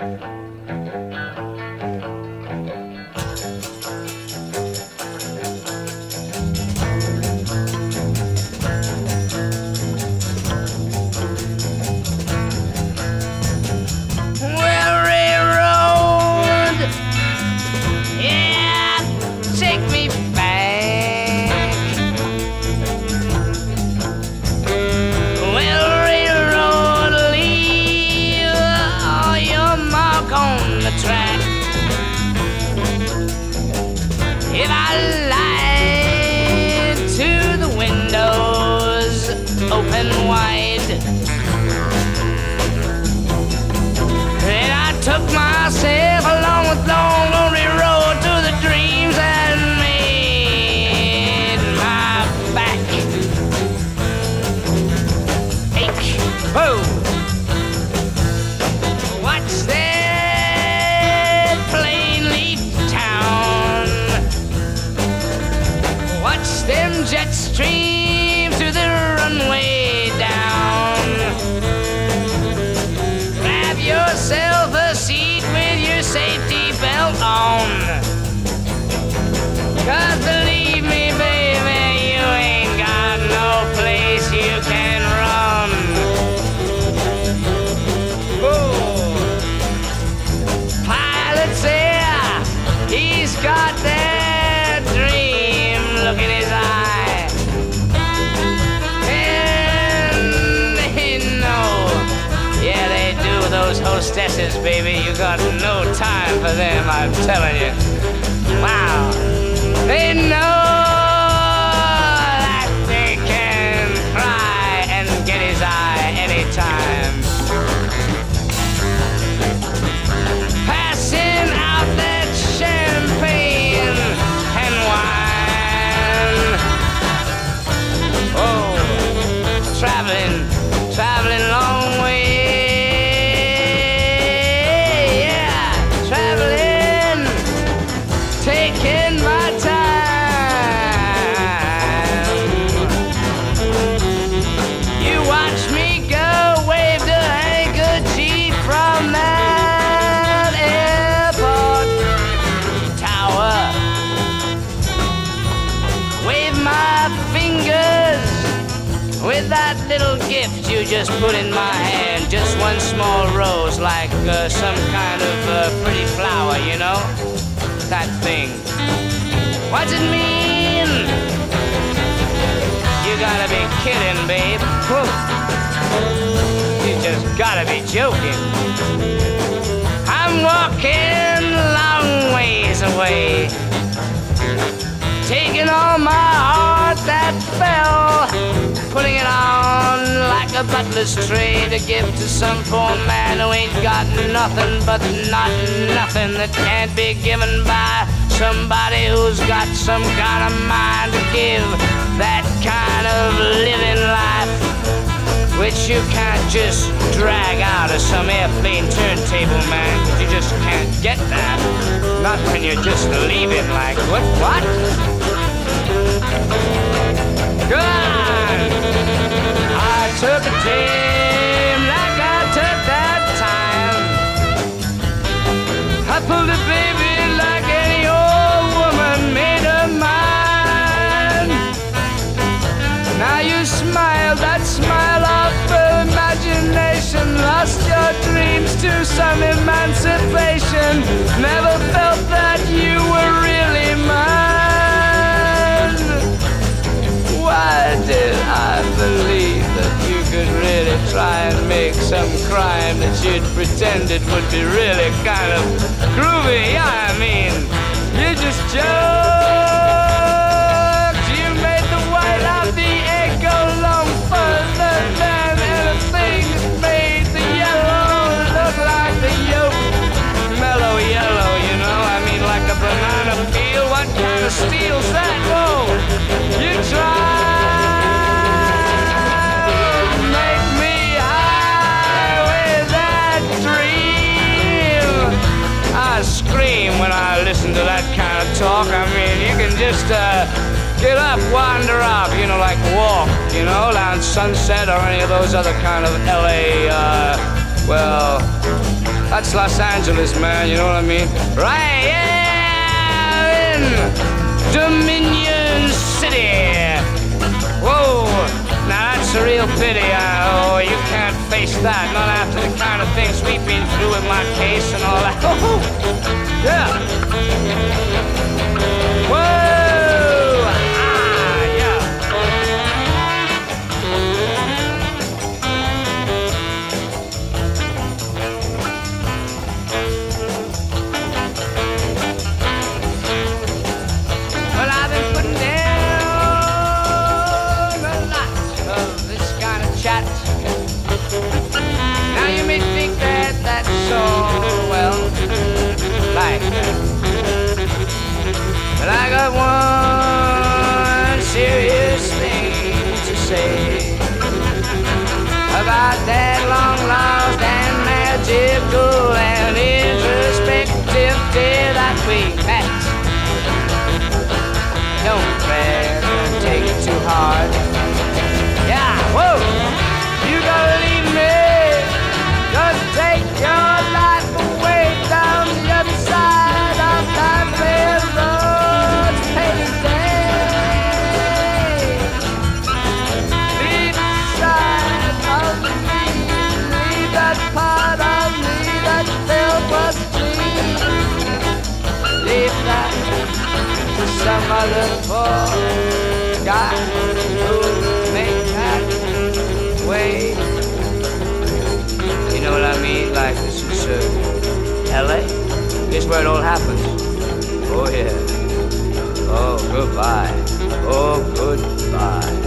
Well, wide. And hostesses, baby. You got no time for them, I'm telling you. Just put in my hand. Just one small rose, like uh, some kind of uh, pretty flower, you know? That thing. What's it mean? You gotta be kidding, babe. Whew. You just gotta be joking. I'm walking long ways away. Taking all my heart that bell, putting it on like a butler's tray to give to some poor man who ain't got nothing but not nothing that can't be given by somebody who's got some kind of mind to give that kind of living life which you can't just drag out of some airplane turntable, man. You just can't get that. Not when you're just leaving, like, what? What? Go on! I took a team like I took that time. I pulled a baby like any old woman made her mind. Now you smile, that smile of imagination. Lost your dreams to some emancipation. Never felt that you were really make some crime that you'd pretended would be really kind of groovy? Yeah, I mean, you just joked. You made the white of the egg go long further than anything made the yellow look like the yolk. Mellow yellow, you know, I mean like a banana peel. What kind of steel's that? Whoa! Listen to that kind of talk. I mean, you can just uh, get up, wander off, you know, like walk, you know, down Sunset or any of those other kind of LA, uh, well, That's Los Angeles, man, you know what I mean? Right, yeah! In Dominion City! Whoa! Now that's a real pity. Uh, oh, you can't face that. Not after the kind of things we've been through with my case and all that. say to poor guy who'll make that way. You know what I mean? Like this is uh, L.A. This where it all happens. Oh yeah. Oh goodbye. Oh goodbye.